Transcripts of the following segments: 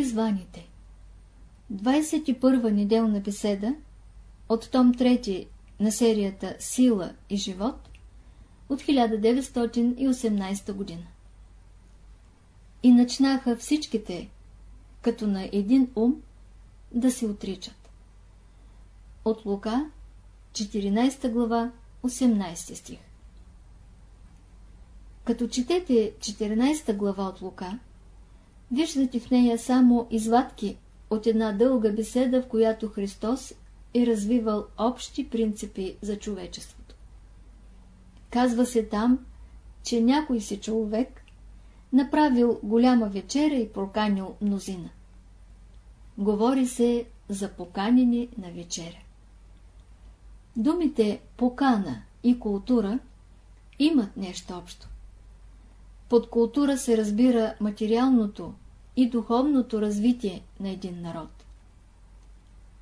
Призваните 21 неделна беседа от том 3 на серията Сила и живот от 1918 година. И начнаха всичките, като на един ум, да се отричат. От Лука, 14 глава, 18 стих. Като четете 14 глава от Лука, виждате в нея само извадки от една дълга беседа, в която Христос е развивал общи принципи за човечеството. Казва се там, че някой си човек направил голяма вечеря и проканил мнозина. Говори се за поканени на вечеря. Думите покана и култура имат нещо общо. Под култура се разбира материалното и духовното развитие на един народ.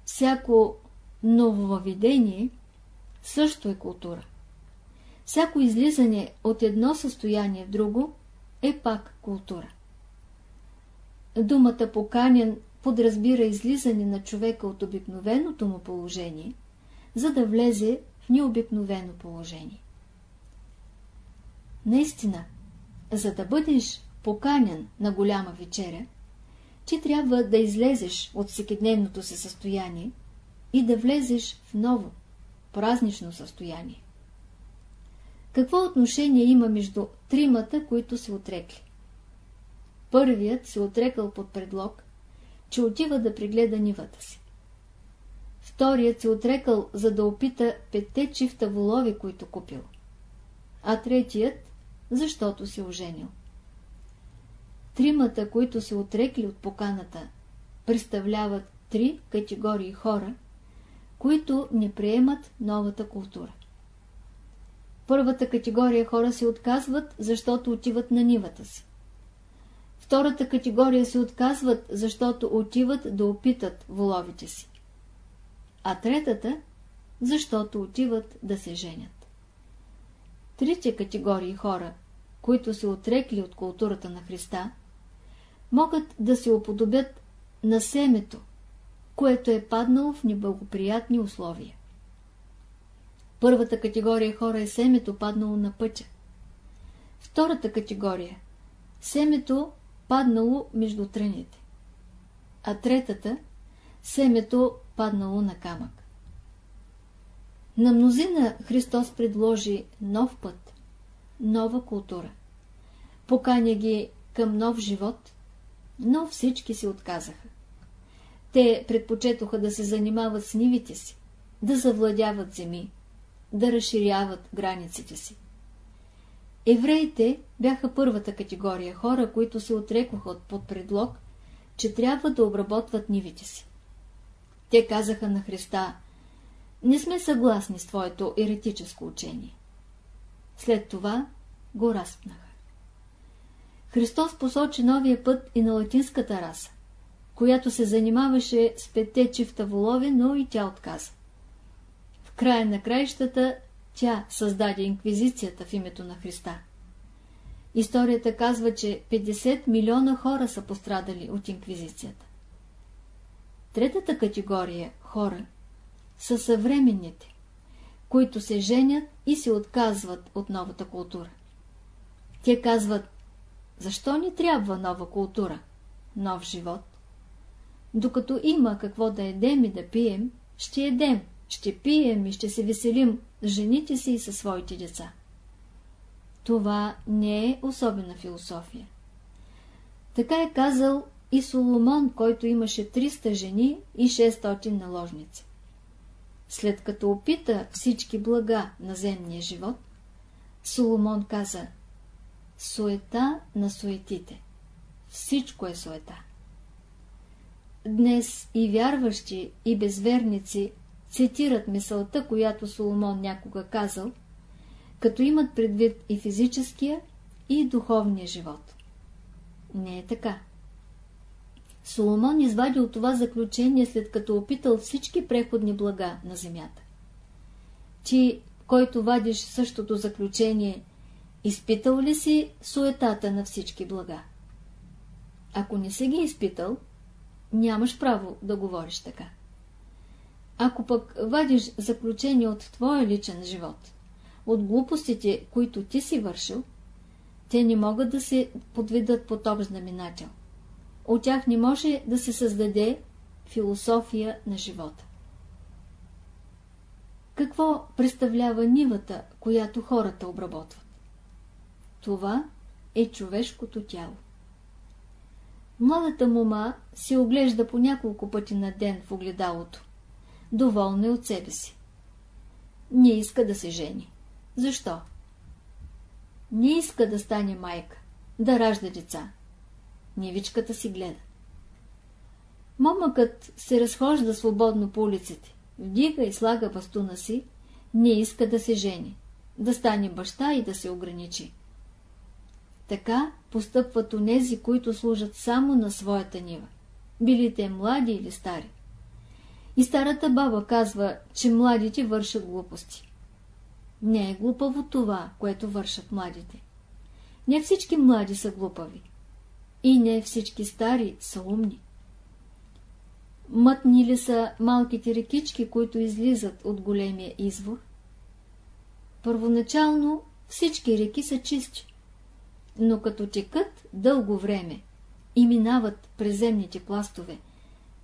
Всяко нововъведение също е култура. Всяко излизане от едно състояние в друго е пак култура. Думата поканен подразбира излизане на човека от обикновеното му положение, за да влезе в необикновено положение. Наистина, за да бъдеш поканен на голяма вечеря, ти трябва да излезеш от всекидневното си състояние и да влезеш в ново, празнично състояние. Какво отношение има между тримата, които се отрекли? Първият се отрекал под предлог, че отива да прегледа нивата си. Вторият се отрекал, за да опита петте чифта волови, които купил. А третият, защото се оженил. Тримата, които се отрекли от поканата, представляват три категории хора, които не приемат новата култура. Първата категория хора се отказват, защото отиват на нивата си. Втората категория се отказват, защото отиват да опитат воловите си. А третата, защото отиват да се женят. Трите категории хора, които се отрекли от културата на Христа, могат да се уподобят на семето, което е паднало в неблагоприятни условия. Първата категория хора е семето паднало на пътя. Втората категория – семето паднало между тръните. А третата – семето паднало на камък. На мнозина Христос предложи нов път, нова култура. Поканя ги към нов живот, но всички се отказаха. Те предпочетоха да се занимават с нивите си, да завладяват земи, да разширяват границите си. Евреите бяха първата категория хора, които се отрекваха от под предлог, че трябва да обработват нивите си. Те казаха на Христа, не сме съгласни с твоето еретическо учение. След това го разпнаха. Христос посочи новия път и на латинската раса, която се занимаваше с петте чифта волове, но и тя отказа. В края на краищата тя създаде инквизицията в името на Христа. Историята казва, че 50 милиона хора са пострадали от инквизицията. Третата категория хора са съвременните, които се женят и се отказват от новата култура. Те казват, защо ни трябва нова култура, нов живот? Докато има какво да едем и да пием, ще едем, ще пием и ще се веселим с жените си и със своите деца. Това не е особена философия. Така е казал и Соломон, който имаше 300 жени и 600 наложници. След като опита всички блага на земния живот, Соломон каза Суета на суетите. Всичко е суета. Днес и вярващи, и безверници цитират мисълта, която Соломон някога казал, като имат предвид и физическия, и духовния живот. Не е така. Соломон извадил това заключение, след като опитал всички преходни блага на земята. Ти, който вадиш същото заключение, изпитал ли си суетата на всички блага? Ако не си ги изпитал, нямаш право да говориш така. Ако пък вадиш заключение от твоя личен живот, от глупостите, които ти си вършил, те не могат да се подведат под общ знаменател. От тях не може да се създаде философия на живота. Какво представлява нивата, която хората обработват? Това е човешкото тяло. Младата мома се оглежда по няколко пъти на ден в огледалото. Доволна е от себе си. Не иска да се жени. Защо? Не иска да стане майка, да ражда деца. Нивичката си гледа. Момъкът се разхожда свободно по улиците, вдига и слага бастуна си, не иска да се жени, да стане баща и да се ограничи. Така постъпват онези, които служат само на своята нива, били те млади или стари. И старата баба казва, че младите вършат глупости. Не е глупаво това, което вършат младите. Не всички млади са глупави. И не всички стари са умни. Мътни ли са малките рекички, които излизат от големия извор? Първоначално всички реки са чисти, но като текат дълго време и минават през земните пластове,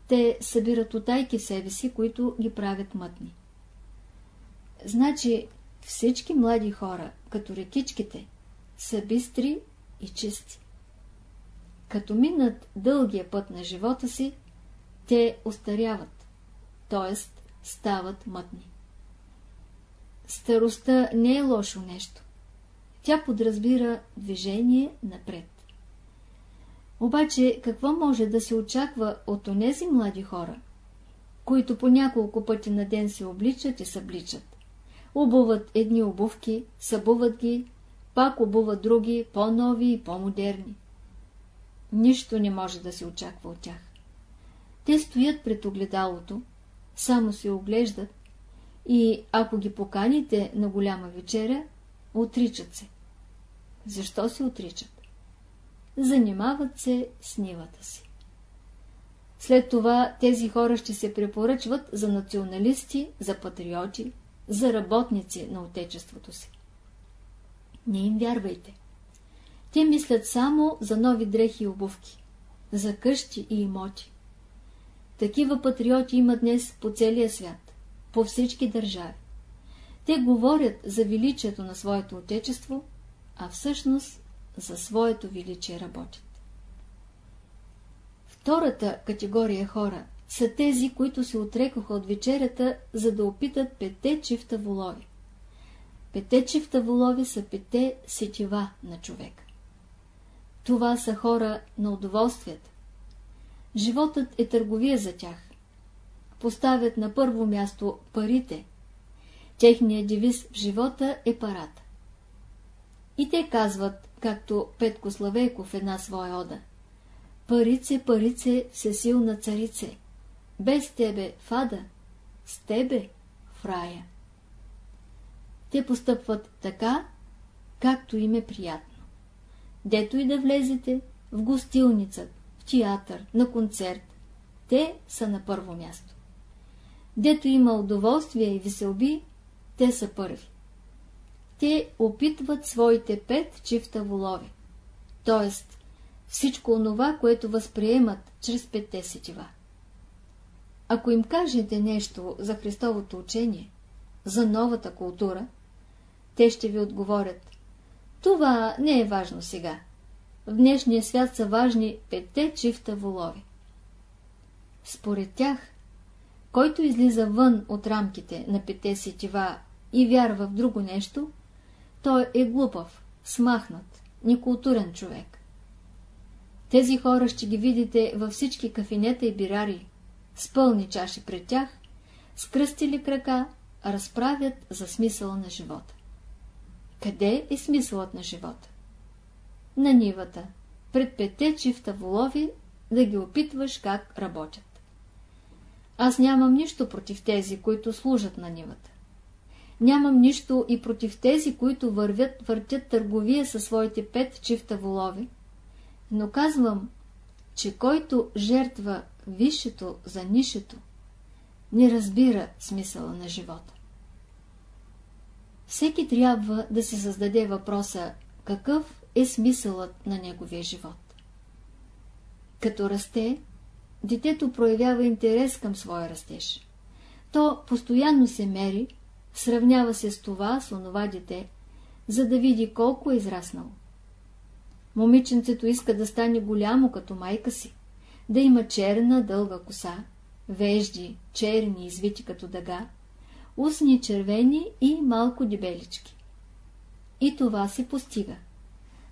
те събират отайки себе си, които ги правят мътни. Значи всички млади хора, като рекичките, са бистри и чисти. Като минат дългия път на живота си, те остаряват, т.е. стават мътни. Старостта не е лошо нещо. Тя подразбира движение напред. Обаче какво може да се очаква от онези млади хора, които по няколко пъти на ден се обличат и събличат? Обуват едни обувки, събуват ги, пак обуват други, по-нови и по-модерни. Нищо не може да се очаква от тях. Те стоят пред огледалото, само се оглеждат и ако ги поканите на голяма вечеря, отричат се. Защо се отричат? Занимават се с нивата си. След това тези хора ще се препоръчват за националисти, за патриоти, за работници на отечеството си. Не им вярвайте. Те мислят само за нови дрехи и обувки, за къщи и имоти. Такива патриоти има днес по целия свят, по всички държави. Те говорят за величието на своето отечество, а всъщност за своето величие работят. Втората категория хора са тези, които се отрекоха от вечерята, за да опитат пете чифта волови. Пете чифта волови са пете сетива на човека. Това са хора на удоволствията. Животът е търговия за тях. Поставят на първо място парите. Техният девиз в живота е парата. И те казват, както Петко Славейков една своя ода. Парице, парице, всесилна царице, без тебе фада, с тебе в рая. Те постъпват така, както им е приятно. Дето и да влезете, в гостилница, в театър, на концерт, те са на първо място. Дето има удоволствие и веселби, те са първи те опитват своите пет чифта волови, т.е. всичко онова, което възприемат чрез петте сетива. Ако им кажете нещо за Христовото учение, за новата култура, те ще ви отговорят това не е важно сега. В днешния свят са важни петте чифта волови. Според тях, който излиза вън от рамките на пете сетива и вярва в друго нещо, той е глупав, смахнат, некултурен човек. Тези хора ще ги видите във всички кафинета и бирари, с пълни чаши пред тях, с кръстили крака, разправят за смисъла на живота. Къде е смисълът на живота? На нивата, пред пете чифта волови, да ги опитваш как работят. Аз нямам нищо против тези, които служат на нивата. Нямам нищо и против тези, които вървят, въртят търговия със своите пет чифта волови, но казвам, че който жертва висшето за нишето, не разбира смисъла на живота. Всеки трябва да се създаде въпроса какъв е смисълът на неговия живот. Като расте, детето проявява интерес към своя растеж. То постоянно се мери, сравнява се с това, с онова дете, за да види колко е израснало. Момиченцето иска да стане голямо като майка си, да има черна дълга коса, вежди, черни, извити като дъга, устни червени и малко дебелички. И това се постига.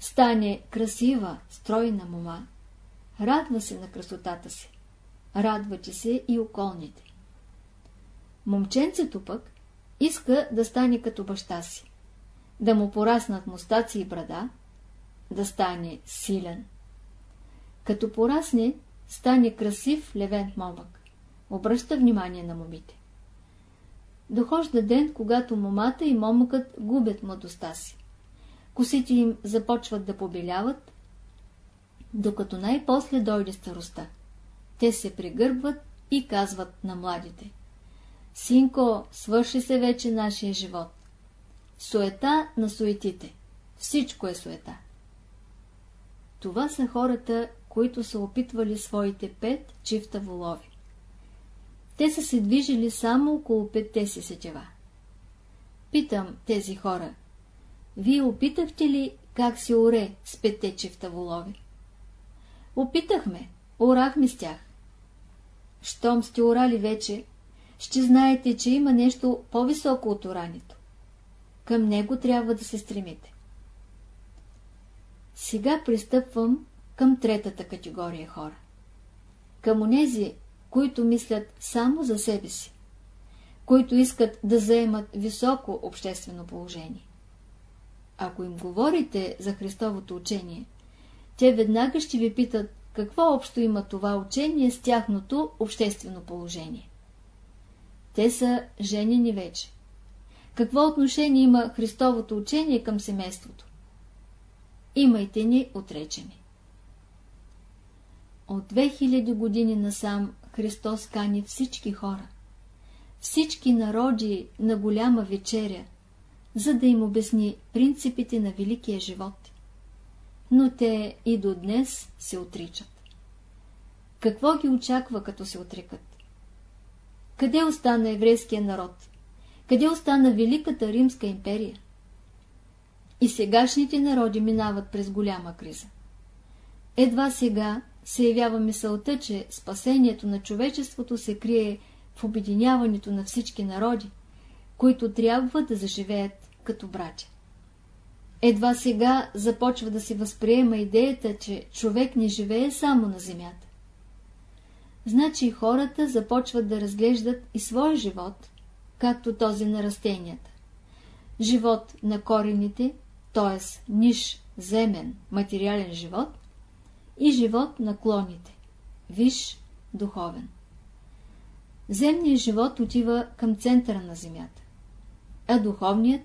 Стане красива, стройна мома. Радва се на красотата си. Радвате се и околните. Момченцето пък иска да стане като баща си. Да му пораснат мустаци и брада, да стане силен. Като порасне, стане красив левент момък. Обръща внимание на момите. Дохожда ден, когато момата и момъкът губят младостта си. Косите им започват да побеляват, докато най-после дойде старостта. Те се прегърбват и казват на младите. Синко, свърши се вече нашия живот. Суета на суетите. Всичко е суета. Това са хората, които са опитвали своите пет чифта волови. Те са се движили само около петте си сетева. Питам тези хора, вие опитахте ли как се оре с петте чифта волови? Опитахме, орахме с тях. Щом сте орали вече, ще знаете, че има нещо по-високо от орането. Към него трябва да се стремите. Сега пристъпвам към третата категория хора. Към онези, които мислят само за себе си, които искат да заемат високо обществено положение. Ако им говорите за Христовото учение, те веднага ще ви питат какво общо има това учение с тяхното обществено положение. Те са женени вече. Какво отношение има Христовото учение към семейството? Имайте ни отречени. От 2000 години насам Христос кани всички хора, всички народи на голяма вечеря, за да им обясни принципите на великия живот. Но те и до днес се отричат. Какво ги очаква, като се отрекат? Къде остана еврейския народ? Къде остана Великата Римска империя? И сегашните народи минават през голяма криза. Едва сега се явява мисълта, че спасението на човечеството се крие в обединяването на всички народи, които трябва да заживеят като братя. Едва сега започва да се възприема идеята, че човек не живее само на земята. Значи хората започват да разглеждат и своя живот, както този на растенията. Живот на корените, т.е. ниш, земен, материален живот и живот на клоните, виш, духовен. Земният живот отива към центъра на Земята, а духовният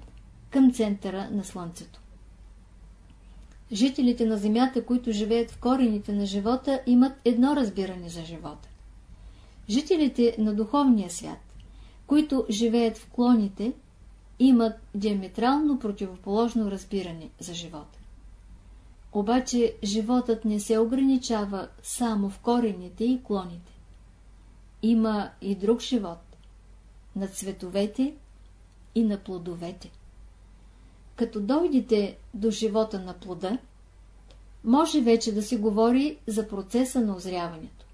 към центъра на Слънцето. Жителите на Земята, които живеят в корените на живота, имат едно разбиране за живота. Жителите на духовния свят, които живеят в клоните, имат диаметрално противоположно разбиране за живота. Обаче животът не се ограничава само в корените и клоните. Има и друг живот – на цветовете и на плодовете. Като дойдете до живота на плода, може вече да се говори за процеса на озряването.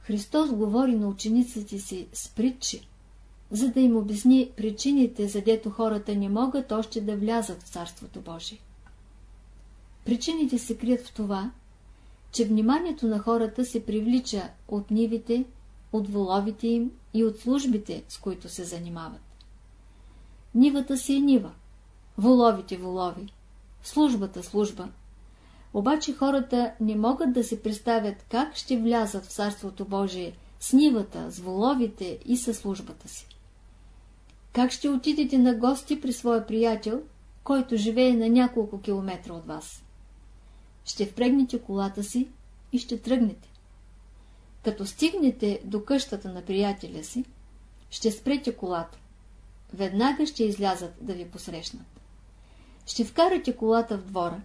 Христос говори на учениците си с притчи, за да им обясни причините, задето хората не могат още да влязат в Царството Божие. Причините се крият в това, че вниманието на хората се привлича от нивите, от воловите им и от службите, с които се занимават. Нивата си е нива, воловите волови, службата служба. Обаче хората не могат да се представят как ще влязат в Царството Божие с нивата, с воловите и със службата си. Как ще отидете на гости при своя приятел, който живее на няколко километра от вас? ще впрегнете колата си и ще тръгнете. Като стигнете до къщата на приятеля си, ще спрете колата. Веднага ще излязат да ви посрещнат. Ще вкарате колата в двора,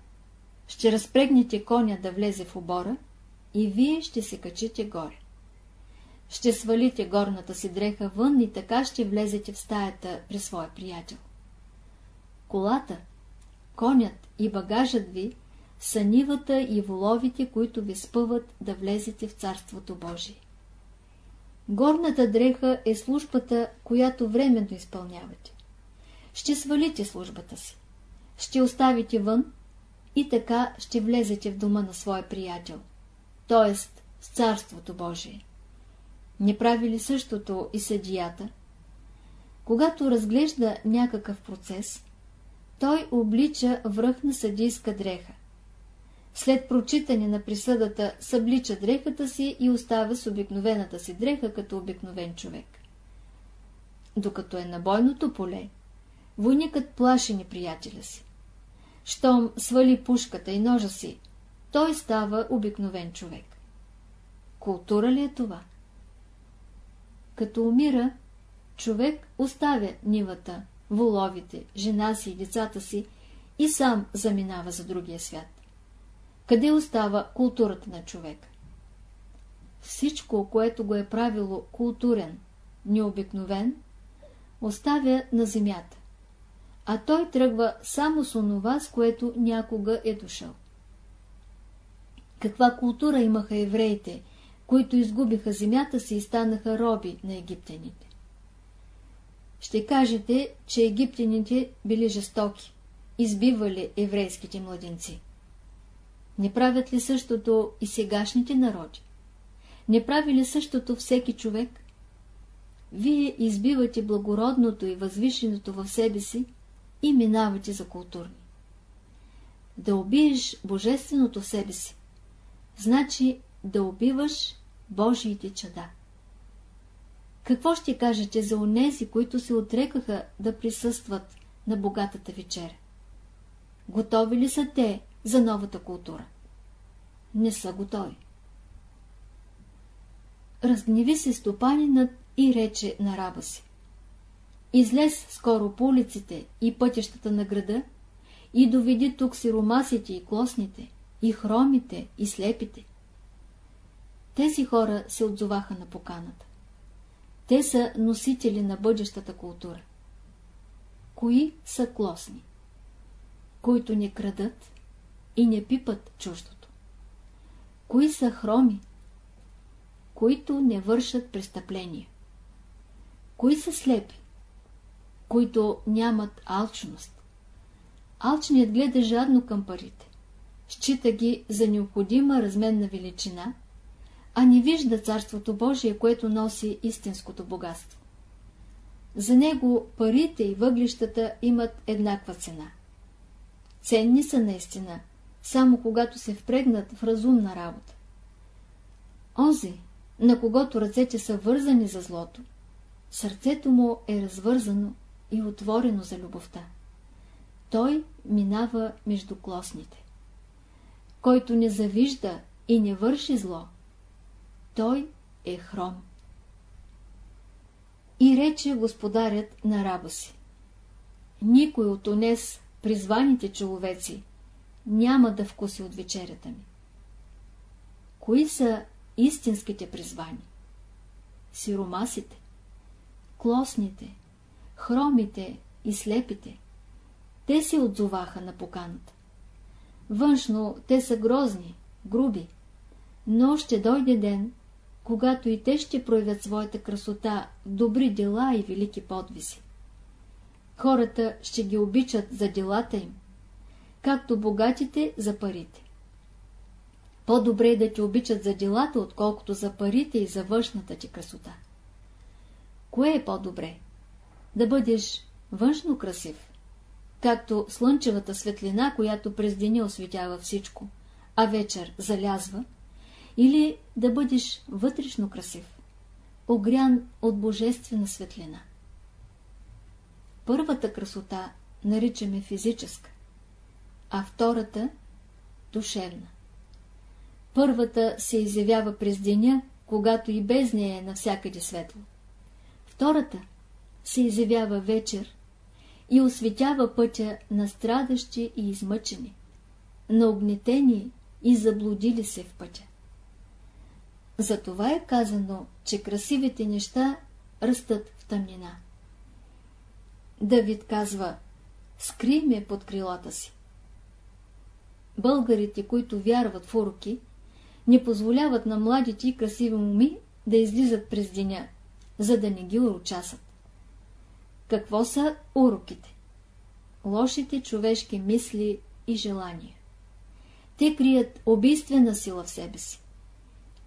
ще разпрегнете коня да влезе в обора и вие ще се качите горе. Ще свалите горната си дреха вън и така ще влезете в стаята при своя приятел. Колата, конят и багажът ви са нивата и воловите, които ви спъват да влезете в Царството Божие. Горната дреха е службата, която временно изпълнявате. Ще свалите службата си. Ще оставите вън и така ще влезете в дома на своя приятел, т.е. в Царството Божие. Не прави ли същото и съдията? Когато разглежда някакъв процес, той облича връх на съдийска дреха. След прочитане на присъдата съблича дрехата си и оставя с обикновената си дреха като обикновен човек. Докато е на бойното поле, войникът плаши неприятеля си. Щом свали пушката и ножа си, той става обикновен човек. Култура ли е това? Като умира, човек оставя нивата, воловите, жена си и децата си и сам заминава за другия свят. Къде остава културата на човека? Всичко, което го е правило културен, необикновен, оставя на земята, а той тръгва само с онова, с което някога е дошъл. Каква култура имаха евреите, които изгубиха земята си и станаха роби на египтяните? Ще кажете, че египтяните били жестоки, избивали еврейските младенци. Не правят ли същото и сегашните народи? Не прави ли същото всеки човек? Вие избивате благородното и възвишеното в себе си и минавате за културни. Да убиеш божественото в себе си, значи да убиваш Божиите чада. Какво ще кажете за онези, които се отрекаха да присъстват на богатата вечеря? Готови ли са те за новата култура? Не са готови. Разгневи се стопанинът и рече на раба си. Излез скоро по улиците и пътищата на града и доведи тук сиромасите и клосните, и хромите, и слепите. Тези хора се отзоваха на поканата. Те са носители на бъдещата култура. Кои са клосни? Които не крадат и не пипат чуждото. Кои са хроми? Които не вършат престъпления. Кои са слепи? Които нямат алчност. Алчният гледа жадно към парите. Счита ги за необходима разменна величина – а не вижда Царството Божие, което носи истинското богатство. За него парите и въглищата имат еднаква цена. Ценни са наистина, само когато се впрегнат в разумна работа. Онзи, на когото ръцете са вързани за злото, сърцето му е развързано и отворено за любовта. Той минава между клосните. Който не завижда и не върши зло, той е хром. И рече господарят на раба си. Никой от онес призваните човеци няма да вкуси от вечерята ми. Кои са истинските призвани? Сиромасите, клосните, хромите и слепите. Те се отзоваха на поканата. Външно те са грозни, груби, но ще дойде ден, когато и те ще проявят своята красота добри дела и велики подвизи. Хората ще ги обичат за делата им, както богатите за парите. По-добре е да те обичат за делата, отколкото за парите и за външната ти красота. Кое е по-добре? Да бъдеш външно красив, както слънчевата светлина, която през деня осветява всичко, а вечер залязва, или да бъдеш вътрешно красив, огрян от божествена светлина. Първата красота наричаме физическа, а втората душевна. Първата се изявява през деня, когато и без нея е навсякъде светло. Втората се изявява вечер и осветява пътя на страдащи и измъчени, на огнетени и заблудили се в пътя. Затова е казано, че красивите неща растат в тъмнина. Давид казва, скри ме под крилата си. Българите, които вярват в уроки, не позволяват на младите и красиви моми да излизат през деня, за да не ги урочасат. Какво са уроките? Лошите човешки мисли и желания. Те крият убийствена сила в себе си.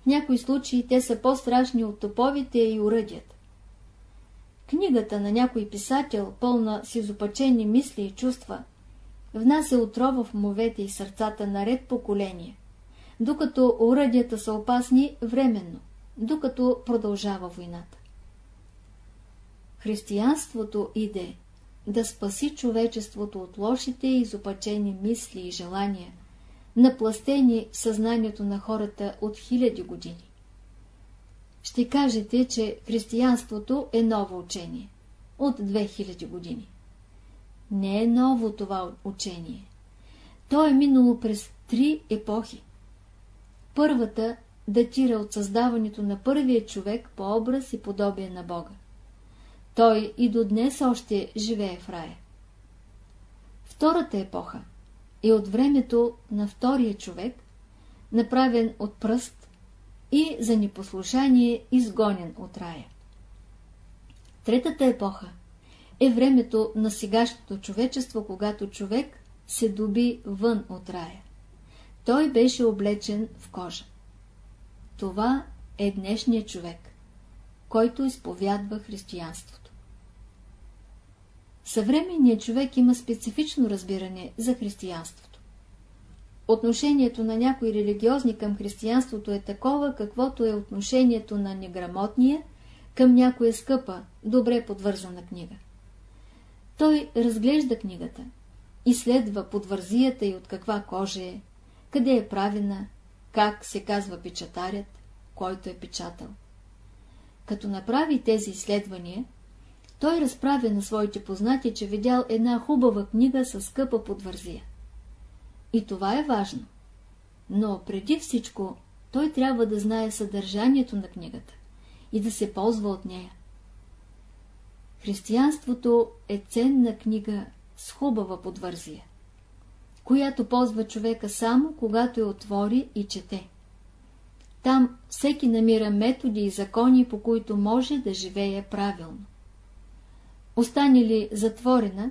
В някои случаи те са по-страшни от топовите и уръдията. Книгата на някой писател, пълна с изопачени мисли и чувства, внася отрова в умовете и сърцата на ред поколения, докато уръдията са опасни временно, докато продължава войната. Християнството иде да спаси човечеството от лошите и изопачени мисли и желания, напластени в съзнанието на хората от хиляди години. Ще кажете, че християнството е ново учение от 2000 години. Не е ново това учение. То е минало през три епохи. Първата датира от създаването на първия човек по образ и подобие на Бога. Той и до днес още живее в рая. Втората епоха е от времето на втория човек, направен от пръст и за непослушание изгонен от рая. Третата епоха е времето на сегашното човечество, когато човек се доби вън от рая. Той беше облечен в кожа. Това е днешният човек, който изповядва християнството. Съвременният човек има специфично разбиране за християнството. Отношението на някои религиозни към християнството е такова, каквото е отношението на неграмотния към някоя скъпа, добре подвързана книга. Той разглежда книгата, изследва подвързията и от каква кожа е, къде е правена, как се казва печатарят, който е печатал. Като направи тези изследвания, той разправя на своите познати, че видял една хубава книга с скъпа подвързия. И това е важно. Но преди всичко той трябва да знае съдържанието на книгата и да се ползва от нея. Християнството е ценна книга с хубава подвързия, която ползва човека само когато я отвори и чете. Там всеки намира методи и закони, по които може да живее правилно. Остане ли затворена,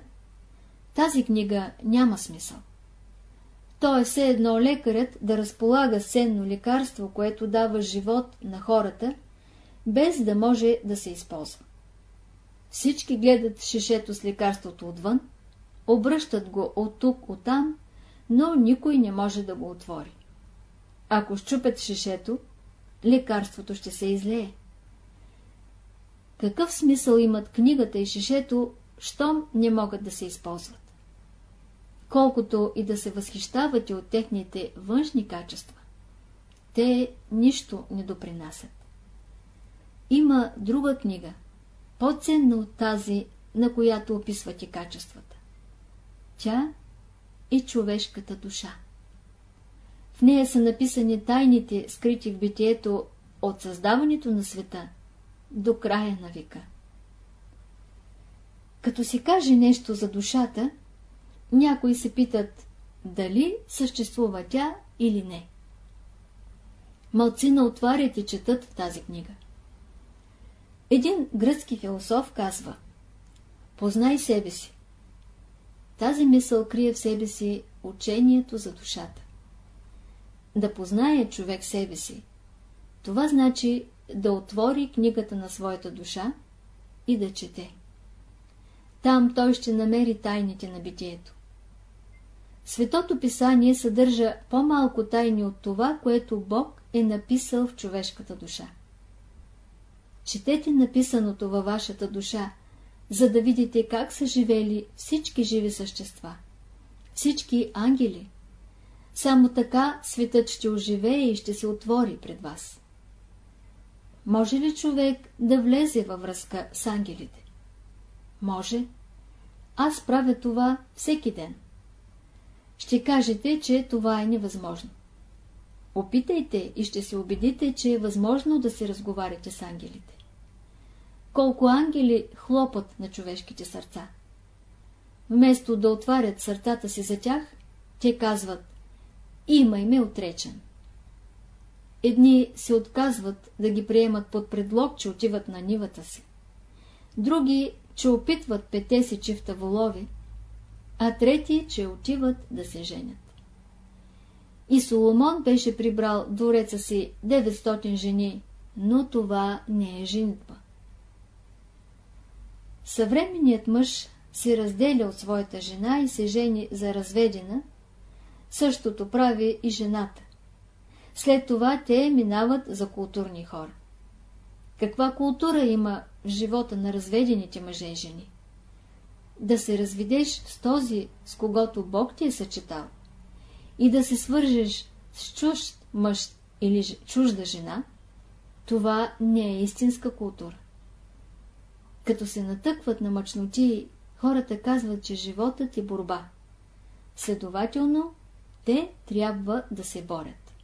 тази книга няма смисъл. То е все едно лекарят да разполага сенно лекарство, което дава живот на хората, без да може да се използва. Всички гледат шишето с лекарството отвън, обръщат го от тук, от там, но никой не може да го отвори. Ако щупят шишето, лекарството ще се излее. Какъв смисъл имат книгата и шишето, щом не могат да се използват? Колкото и да се възхищавате от техните външни качества, те нищо не допринасят. Има друга книга, по-ценна от тази, на която описвате качествата. Тя е човешката душа. В нея са написани тайните, скрити в битието от създаването на света до края на века. Като се каже нещо за душата, някои се питат дали съществува тя или не. Малцина отварят и четат тази книга. Един гръцки философ казва Познай себе си. Тази мисъл крие в себе си учението за душата. Да познае човек себе си. Това значи да отвори книгата на своята душа и да чете. Там той ще намери тайните на битието. Светото писание съдържа по-малко тайни от това, което Бог е написал в човешката душа. Четете написаното във вашата душа, за да видите как са живели всички живи същества, всички ангели, Само така светът ще оживее и ще се отвори пред вас. Може ли човек да влезе във връзка с ангелите? Може. Аз правя това всеки ден. Ще кажете, че това е невъзможно. Опитайте и ще се убедите, че е възможно да се разговаряте с ангелите. Колко ангели хлопат на човешките сърца. Вместо да отварят сърцата си за тях, те казват «Имай ме отречен». Едни се отказват да ги приемат под предлог, че отиват на нивата си. Други, че опитват пете си чифта волови, а трети, че отиват да се женят. И Соломон беше прибрал двореца си 900 жени, но това не е женитба. Съвременният мъж се разделя от своята жена и се жени за разведена, същото прави и жената. След това те минават за културни хора. Каква култура има в живота на разведените мъже и жени? Да се разведеш с този, с когото Бог ти е съчетал, и да се свържеш с чужд мъж или чужда жена, това не е истинска култура. Като се натъкват на мъчноти, хората казват, че животът е борба. Следователно, те трябва да се борят.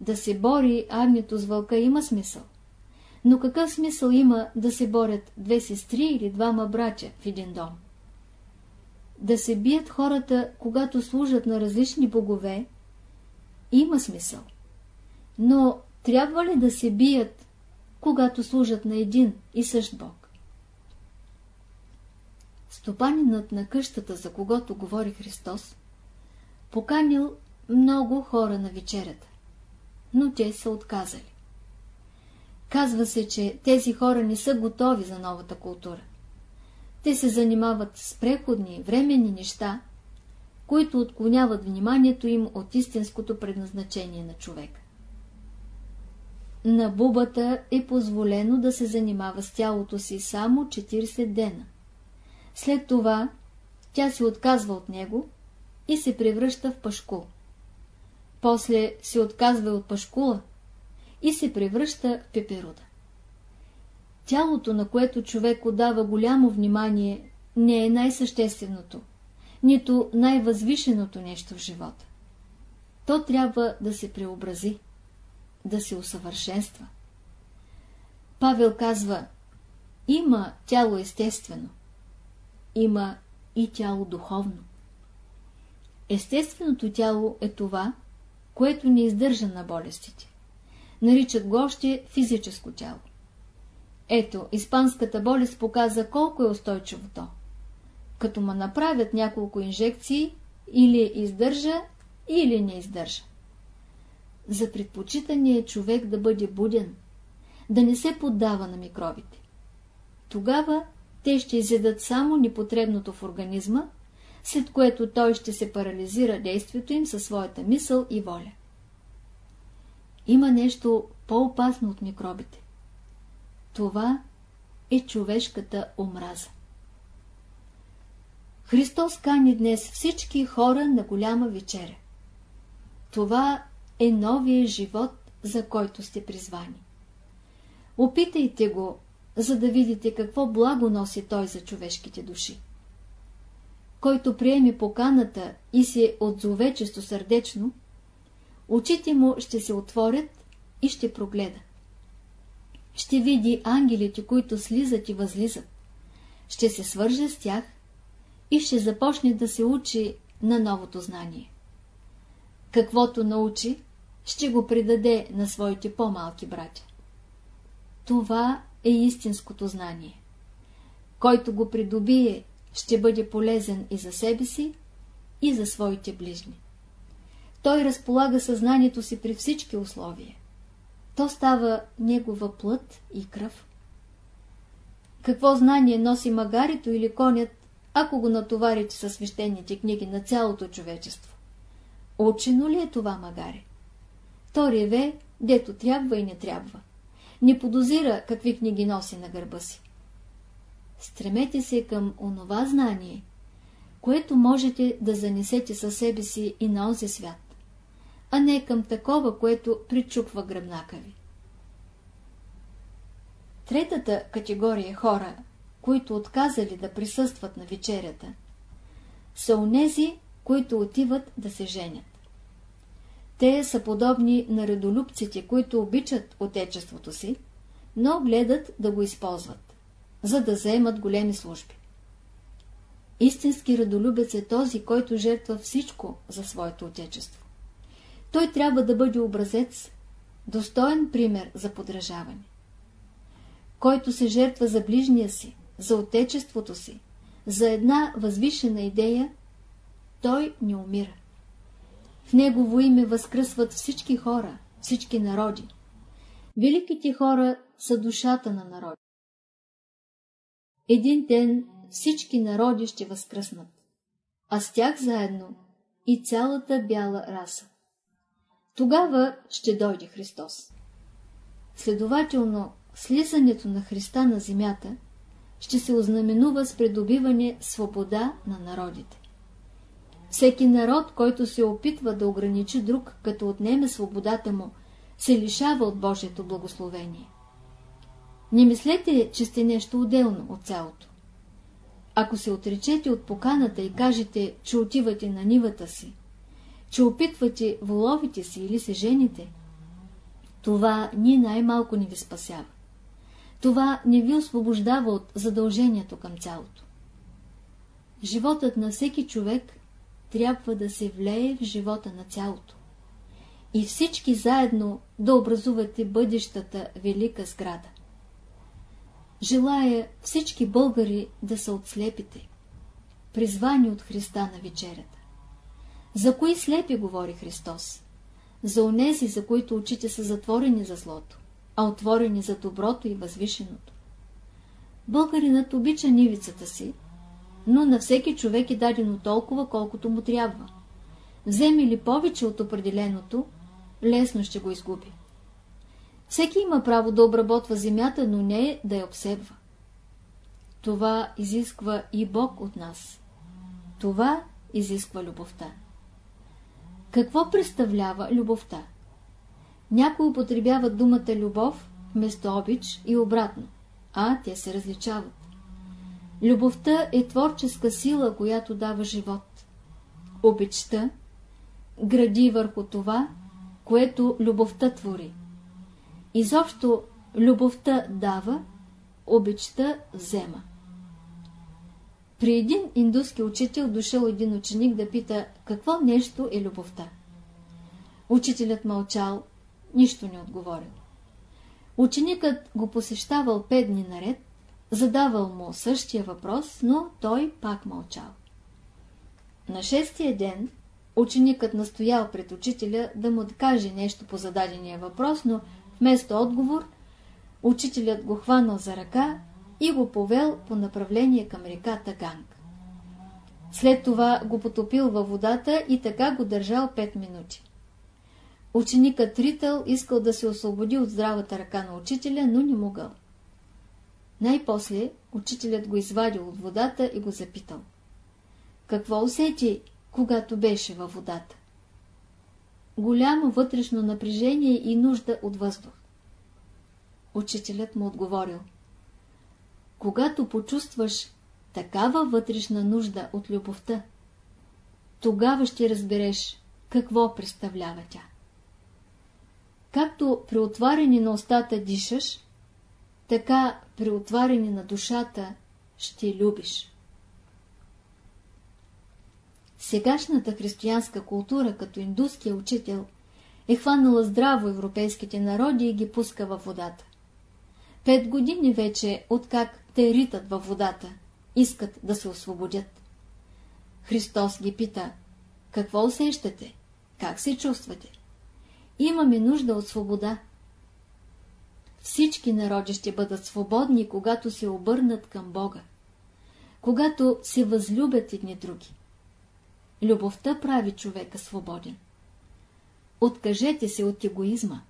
Да се бори агнето с вълка има смисъл. Но какъв смисъл има да се борят две сестри или двама братя в един дом? Да се бият хората, когато служат на различни богове, има смисъл. Но трябва ли да се бият, когато служат на един и същ Бог? Стопанинът на къщата, за когото говори Христос, поканил много хора на вечерята, но те са отказали. Казва се, че тези хора не са готови за новата култура. Те се занимават с преходни, временни неща, които отклоняват вниманието им от истинското предназначение на човека. На бубата е позволено да се занимава с тялото си само 40 дена. След това тя се отказва от него и се превръща в пашкул. После се отказва от пашкула и се превръща в пеперуда. Тялото, на което човек отдава голямо внимание, не е най-същественото, нито най-възвишеното нещо в живота. То трябва да се преобрази, да се усъвършенства. Павел казва, има тяло естествено, има и тяло духовно. Естественото тяло е това, което не издържа на болестите. Наричат го още физическо тяло. Ето, испанската болест показа колко е устойчиво то. Като му направят няколко инжекции, или издържа, или не издържа. За предпочитане е човек да бъде буден, да не се поддава на микробите. Тогава те ще изядат само непотребното в организма, след което той ще се парализира действието им със своята мисъл и воля. Има нещо по-опасно от микробите. Това е човешката омраза. Христос кани днес всички хора на голяма вечеря. Това е новия живот, за който сте призвани. Опитайте го, за да видите какво благо носи той за човешките души. Който приеме поканата и се отзове чистосърдечно, очите му ще се отворят и ще прогледа ще види ангелите, които слизат и възлизат. Ще се свърже с тях и ще започне да се учи на новото знание. Каквото научи, ще го предаде на своите по-малки братя. Това е истинското знание. Който го придобие, ще бъде полезен и за себе си, и за своите ближни. Той разполага съзнанието си при всички условия то става негова плът и кръв. Какво знание носи магарито или конят, ако го натоварите със свещените книги на цялото човечество? Учено ли е това магари? То реве, дето трябва и не трябва. Не подозира какви книги носи на гърба си. Стремете се към онова знание, което можете да занесете със себе си и на онзи свят, а не към такова, което причупва гръбнака ви. Третата категория хора, които отказали да присъстват на вечерята, са онези, които отиват да се женят. Те са подобни на редолюбците, които обичат отечеството си, но гледат да го използват, за да заемат големи служби. Истински редолюбец е този, който жертва всичко за своето отечество. Той трябва да бъде образец, достоен пример за подражаване. Който се жертва за ближния си, за отечеството си, за една възвишена идея, той не умира. В негово име възкръсват всички хора, всички народи. Великите хора са душата на народи. Един ден всички народи ще възкръснат, а с тях заедно и цялата бяла раса. Тогава ще дойде Христос. Следователно, слизането на Христа на земята ще се ознаменува с придобиване свобода на народите. Всеки народ, който се опитва да ограничи друг, като отнеме свободата му, се лишава от Божието благословение. Не мислете, че сте нещо отделно от цялото. Ако се отречете от поканата и кажете, че отивате на нивата си, че опитвате воловите си или се жените, това ни най-малко не ви спасява. Това не ви освобождава от задължението към цялото. Животът на всеки човек трябва да се влее в живота на цялото. И всички заедно да образувате бъдещата велика сграда. Желая всички българи да са отслепите, призвани от Христа на вечерята. За кои слепи говори Христос? За онези, за които очите са затворени за злото, а отворени за доброто и възвишеното. Българинът обича нивицата си, но на всеки човек е дадено толкова, колкото му трябва. Вземе ли повече от определеното, лесно ще го изгуби. Всеки има право да обработва земята, но не да я обсебва. Това изисква и Бог от нас. Това изисква любовта. Какво представлява любовта? Някои употребяват думата любов вместо обич и обратно, а те се различават. Любовта е творческа сила, която дава живот. Обичта гради върху това, което любовта твори. Изобщо любовта дава, обичта взема. При един индуски учител дошъл един ученик да пита какво нещо е любовта. Учителят мълчал, нищо не отговорил. Ученикът го посещавал пет дни наред, задавал му същия въпрос, но той пак мълчал. На шестия ден ученикът настоял пред учителя да му каже нещо по зададения въпрос, но вместо отговор, учителят го хванал за ръка и го повел по направление към реката Ганг. След това го потопил във водата и така го държал 5 минути. Ученикът Ритъл искал да се освободи от здравата ръка на учителя, но не могъл. Най-после учителят го извадил от водата и го запитал. Какво усети, когато беше във водата? Голямо вътрешно напрежение и нужда от въздух. Учителят му отговорил. Когато почувстваш такава вътрешна нужда от любовта, тогава ще разбереш какво представлява тя. Както при отваряне на устата дишаш, така при отваряне на душата ще любиш. Сегашната християнска култура, като индуския учител, е хванала здраво европейските народи и ги пуска във водата. Пет години вече, откак те ритат във водата, искат да се освободят. Христос ги пита, какво усещате, как се чувствате? Имаме нужда от свобода. Всички народи ще бъдат свободни, когато се обърнат към Бога, когато се възлюбят едни други. Любовта прави човека свободен. Откажете се от егоизма,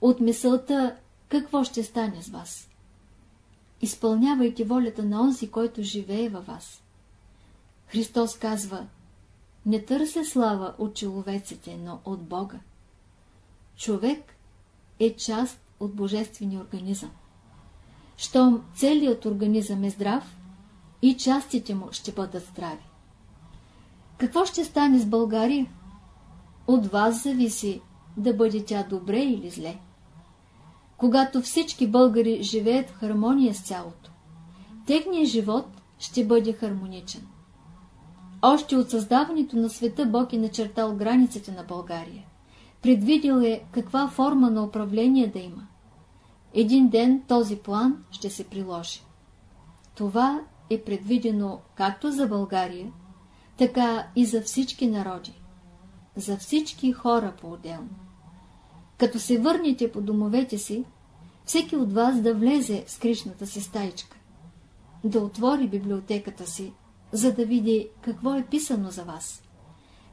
от мисълта какво ще стане с вас. Изпълнявайте волята на онзи, който живее във вас. Христос казва, не търся слава от човеците, но от Бога. Човек е част от божествения организъм. Щом целият организъм е здрав, и частите му ще бъдат здрави. Какво ще стане с България? От вас зависи да бъде тя добре или зле. Когато всички българи живеят в хармония с цялото, техният живот ще бъде хармоничен. Още от създаването на света Бог е начертал границите на България. Предвидил е каква форма на управление да има. Един ден този план ще се приложи. Това е предвидено както за България, така и за всички народи, за всички хора по-отделно. Като се върнете по домовете си, всеки от вас да влезе в скришната си стаичка, да отвори библиотеката си, за да види какво е писано за вас,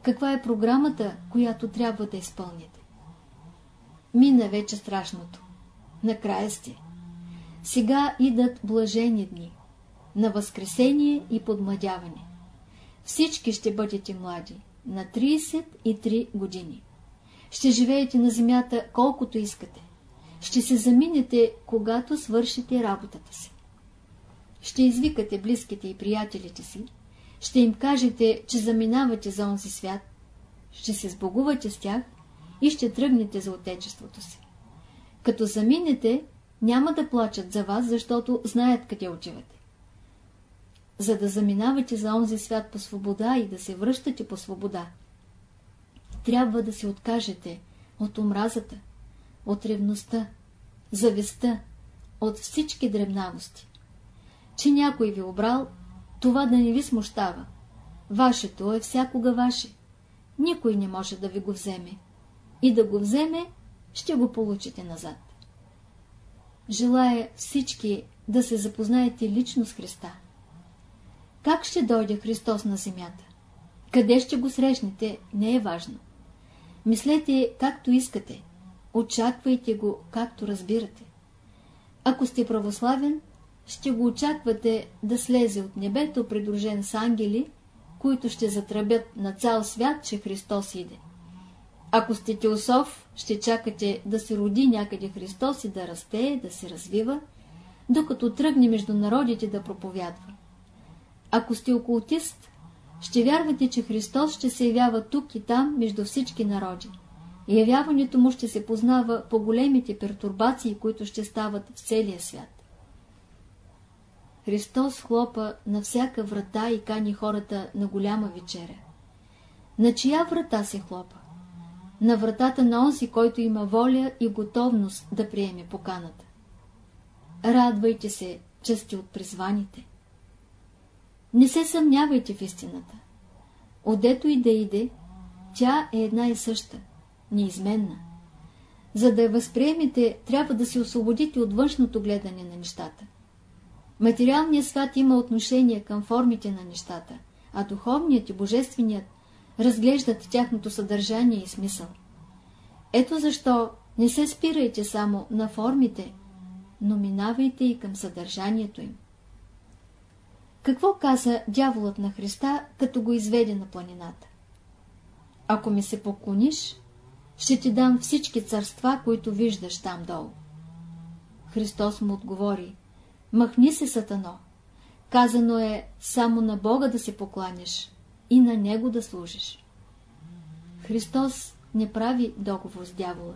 каква е програмата, която трябва да изпълните. Мина вече страшното. Накрая сте. Сега идат блажени дни, на възкресение и подмладяване. Всички ще бъдете млади, на 33 години. Ще живеете на земята колкото искате. Ще се заминете, когато свършите работата си. Ще извикате близките и приятелите си, ще им кажете, че заминавате за онзи свят, ще се сбогувате с тях и ще тръгнете за отечеството си. Като заминете, няма да плачат за вас, защото знаят къде отивате. За да заминавате за онзи свят по свобода и да се връщате по свобода, трябва да се откажете от омразата, от ревността, завистта, от всички дребнавости. Че някой ви обрал, това да не ви смущава. Вашето е всякога ваше. Никой не може да ви го вземе. И да го вземе, ще го получите назад. Желая всички да се запознаете лично с Христа. Как ще дойде Христос на земята? Къде ще го срещнете, не е важно. Мислете както искате, очаквайте го както разбирате. Ако сте православен, ще го очаквате да слезе от небето, придружен с ангели, които ще затръбят на цял свят, че Христос иде. Ако сте теософ, ще чакате да се роди някъде Христос и да расте, да се развива, докато тръгне между народите да проповядва. Ако сте окултист, ще вярвате, че Христос ще се явява тук и там между всички народи. Явяването му ще се познава по големите пертурбации, които ще стават в целия свят. Христос хлопа на всяка врата и кани хората на голяма вечеря. На чия врата се хлопа? На вратата на онзи, който има воля и готовност да приеме поканата. Радвайте се, че сте от призваните. Не се съмнявайте в истината. Отдето и да иде, тя е една и съща, неизменна. За да я възприемете, трябва да се освободите от външното гледане на нещата. Материалният свят има отношение към формите на нещата, а духовният и божественият разглеждат тяхното съдържание и смисъл. Ето защо не се спирайте само на формите, но минавайте и към съдържанието им. Какво каза дяволът на Христа, като го изведе на планината? Ако ми се поклониш, ще ти дам всички царства, които виждаш там долу. Христос му отговори, махни се, сатано. Казано е само на Бога да се покланяш и на Него да служиш. Христос не прави договор с дявола.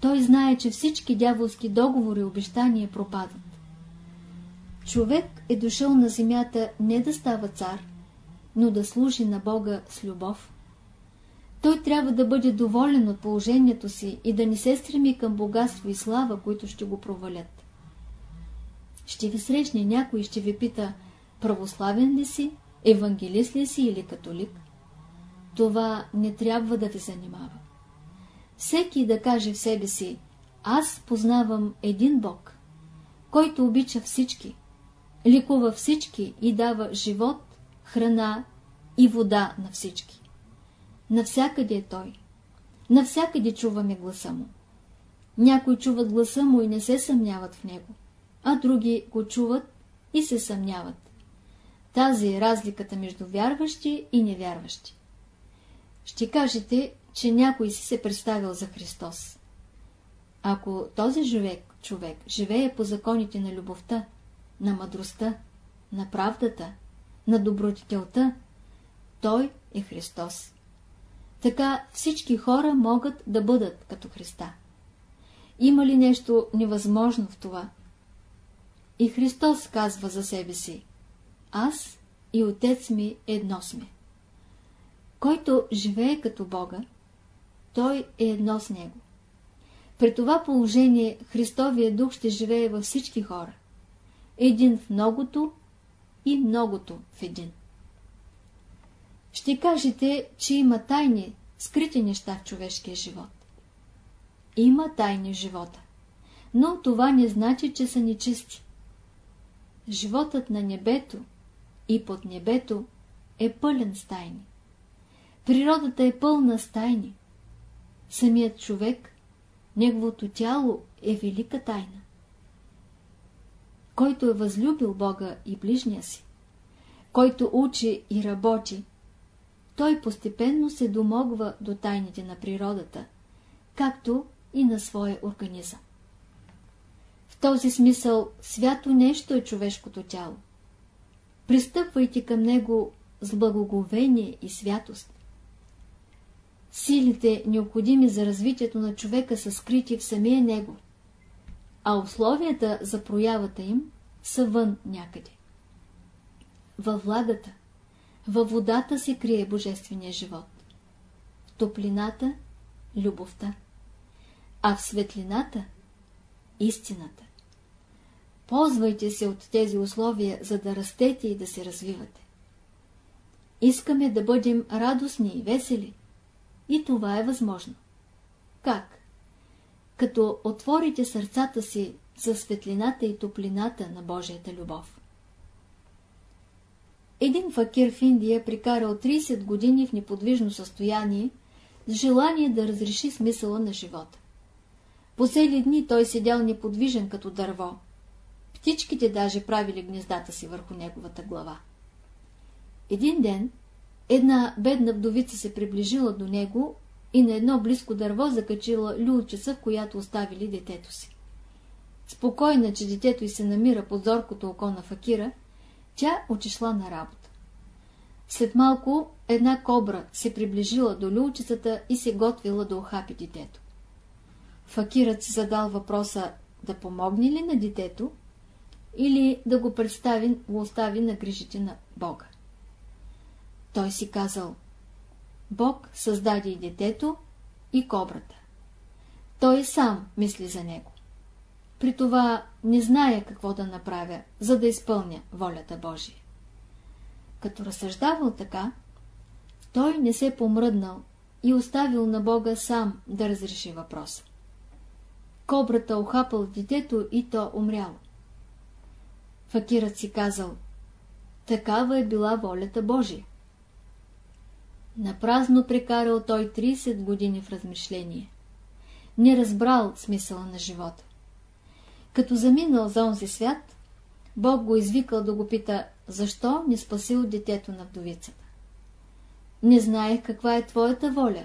Той знае, че всички дяволски договори и обещания пропадат. Човек е дошъл на земята не да става цар, но да служи на Бога с любов. Той трябва да бъде доволен от положението си и да не се стреми към богатство и слава, които ще го провалят. Ще ви срещне някой и ще ви пита, православен ли си, евангелист ли си или католик? Това не трябва да ви занимава. Всеки да каже в себе си, аз познавам един Бог, който обича всички, лекува всички и дава живот, храна и вода на всички. Навсякъде е Той. Навсякъде чуваме гласа Му. Някои чуват гласа Му и не се съмняват в Него, а други го чуват и се съмняват. Тази е разликата между вярващи и невярващи. Ще кажете, че някой си се представил за Христос. Ако този човек, човек живее по законите на любовта, на мъдростта, на правдата, на добродетелта, той е Христос. Така всички хора могат да бъдат като Христа. Има ли нещо невъзможно в това? И Христос казва за себе си, аз и Отец ми едно сме. Който живее като Бога, той е едно с Него. При това положение Христовия дух ще живее във всички хора. Един в многото и многото в един. Ще кажете, че има тайни, скрити неща в човешкия живот. Има тайни в живота, но това не значи, че са нечисти. Животът на небето и под небето е пълен с тайни. Природата е пълна с тайни. Самият човек, неговото тяло е велика тайна. Който е възлюбил Бога и ближния си, който учи и работи, той постепенно се домогва до тайните на природата, както и на своя организъм. В този смисъл свято нещо е човешкото тяло. Пристъпвайте към него с благоговение и святост. Силите, необходими за развитието на човека, са скрити в самия него, а условията за проявата им са вън някъде. Във влагата, във водата се крие божествения живот, в топлината – любовта, а в светлината – истината. Ползвайте се от тези условия, за да растете и да се развивате. Искаме да бъдем радостни и весели. И това е възможно. Как? Като отворите сърцата си за светлината и топлината на Божията любов. Един факир в Индия прикарал 30 години в неподвижно състояние с желание да разреши смисъла на живота. По цели дни той седял неподвижен като дърво. Птичките даже правили гнездата си върху неговата глава. Един ден една бедна вдовица се приближила до него и на едно близко дърво закачила люлчеца, в която оставили детето си. Спокойна, че детето й се намира под зоркото око на факира, тя отишла на работа. След малко една кобра се приближила до люлчицата и се готвила да охапи детето. Факирът си задал въпроса да помогне ли на детето или да го представи, го остави на грижите на Бога. Той си казал, Бог създаде и детето, и кобрата. Той сам мисли за него. При това не зная какво да направя, за да изпълня волята Божия. Като разсъждавал така, той не се помръднал и оставил на Бога сам да разреши въпроса. Кобрата охапал детето и то умряло. Факирът си казал, такава е била волята Божия. Напразно прекарал той 30 години в размишление. Не разбрал смисъла на живота. Като заминал за онзи свят, Бог го извикал да го пита, защо не спасил детето на вдовицата. Не знаех каква е твоята воля,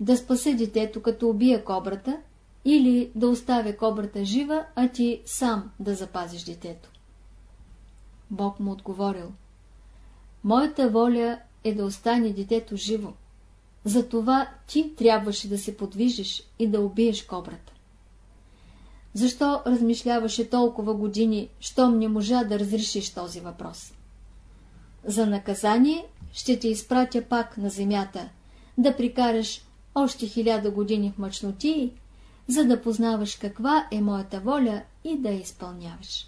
да спасе детето, като убия кобрата, или да оставя кобрата жива, а ти сам да запазиш детето. Бог му отговорил, Моята воля е да остане детето живо. Затова ти трябваше да се подвижиш и да убиеш кобрата. Защо размишляваше толкова години, щом не можа да разрешиш този въпрос? За наказание ще те изпратя пак на земята, да прикараш още хиляда години в мъчноти, за да познаваш каква е моята воля и да я изпълняваш.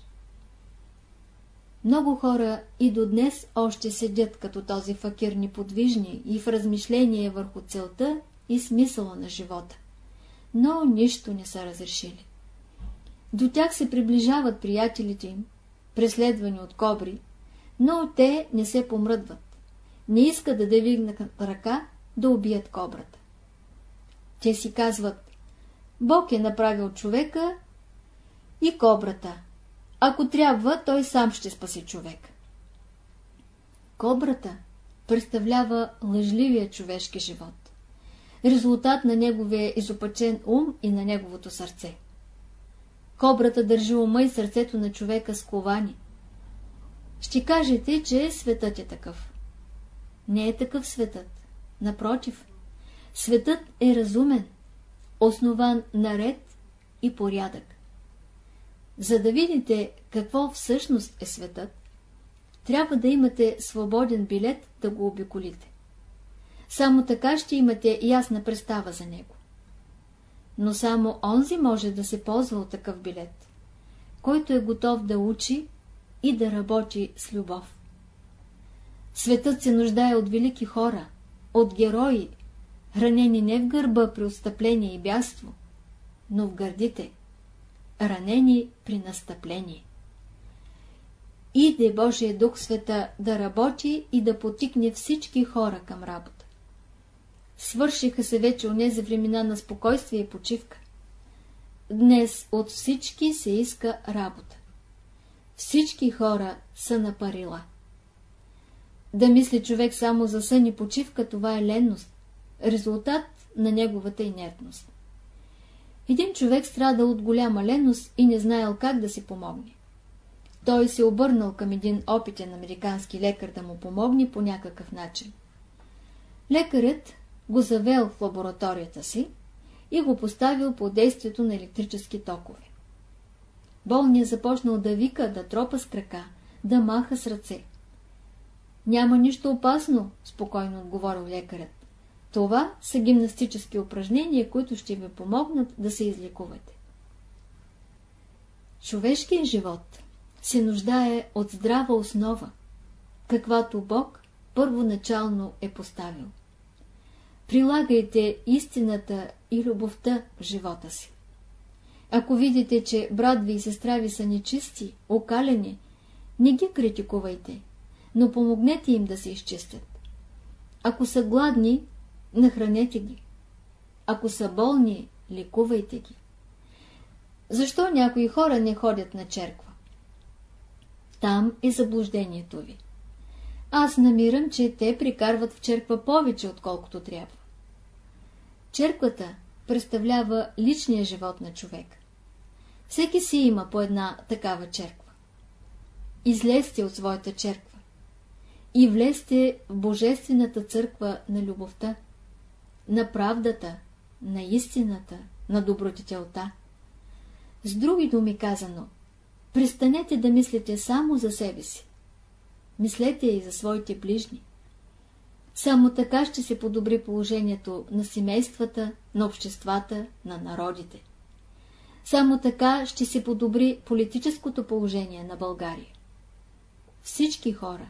Много хора и до днес още седят като този факир неподвижни и в размишление върху целта и смисъла на живота. Но нищо не са разрешили. До тях се приближават приятелите им, преследвани от кобри, но те не се помръдват. Не искат да девигнат ръка да убият кобрата. Те си казват, Бог е направил човека и кобрата, ако трябва, той сам ще спаси човек. Кобрата представлява лъжливия човешки живот. Резултат на неговия изопачен ум и на неговото сърце. Кобрата държи ума и сърцето на човека сковани. Ще кажете, че светът е такъв. Не е такъв светът. Напротив, светът е разумен, основан на ред и порядък. За да видите какво всъщност е светът, трябва да имате свободен билет да го обиколите. Само така ще имате ясна представа за него. Но само онзи може да се ползва от такъв билет, който е готов да учи и да работи с любов. Светът се нуждае от велики хора, от герои, ранени не в гърба при отстъпление и бягство, но в гърдите, ранени при настъпление. Иде Божия Дух Света да работи и да потикне всички хора към работа. Свършиха се вече онези времена на спокойствие и почивка. Днес от всички се иска работа. Всички хора са на парила. Да мисли човек само за сън и почивка, това е ленност, резултат на неговата инертност. Един човек страда от голяма леност и не знаел как да си помогне. Той се обърнал към един опитен американски лекар да му помогне по някакъв начин. Лекарят го завел в лабораторията си и го поставил под действието на електрически токове. Болният започнал да вика, да тропа с крака, да маха с ръце. Няма нищо опасно, спокойно отговорил лекарят. Това са гимнастически упражнения, които ще ви помогнат да се излекувате. Човешкият живот се нуждае от здрава основа, каквато Бог първоначално е поставил. Прилагайте истината и любовта в живота си. Ако видите, че брат ви и сестра ви са нечисти, окалени, не ги критикувайте, но помогнете им да се изчистят. Ако са гладни, нахранете ги. Ако са болни, лекувайте ги. Защо някои хора не ходят на черква? Там е заблуждението ви. Аз намирам, че те прикарват в черква повече, отколкото трябва. Черквата представлява личния живот на човек. Всеки си има по една такава черква. Излезте от своята черква и влезте в Божествената църква на любовта, на правдата, на истината, на добродетелта. С други думи казано, престанете да мислите само за себе си. Мислете и за своите ближни. Само така ще се подобри положението на семействата, на обществата, на народите. Само така ще се подобри политическото положение на България. Всички хора,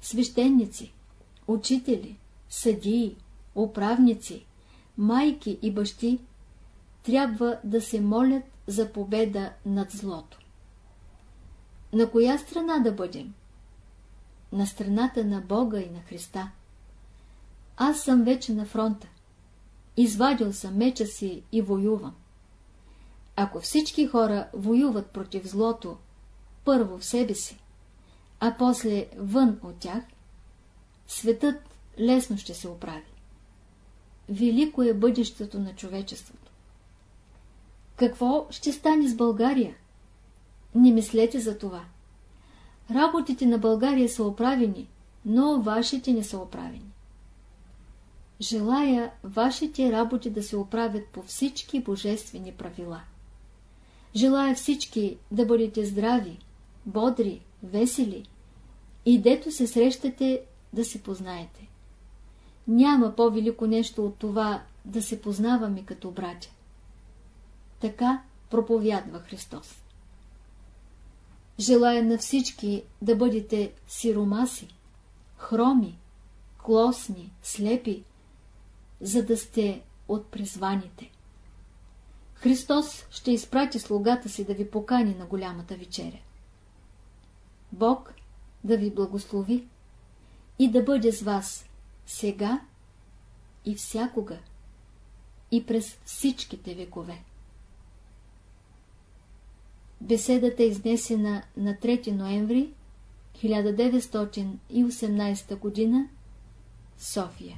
свещеници, учители, съдии, управници, майки и бащи трябва да се молят за победа над злото. На коя страна да бъдем? На страната на Бога и на Христа. Аз съм вече на фронта. Извадил съм меча си и воювам. Ако всички хора воюват против злото, първо в себе си, а после вън от тях, светът лесно ще се оправи. Велико е бъдещето на човечеството. Какво ще стане с България? Не мислете за това. Работите на България са оправени, но вашите не са оправени. Желая вашите работи да се оправят по всички божествени правила. Желая всички да бъдете здрави, бодри, весели и дето се срещате да се познаете. Няма по-велико нещо от това да се познаваме като братя. Така проповядва Христос. Желая на всички да бъдете сиромаси, хроми, клосни, слепи, за да сте от призваните. Христос ще изпрати слугата си да ви покани на голямата вечеря. Бог да ви благослови и да бъде с вас сега и всякога и през всичките векове. Беседата е изнесена на 3 ноември 1918 г. София